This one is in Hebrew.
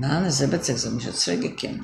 ನಾನು ಸೆಬೆತ್ ಸೆಕ್ಸಮ್, je serai quelqu'un.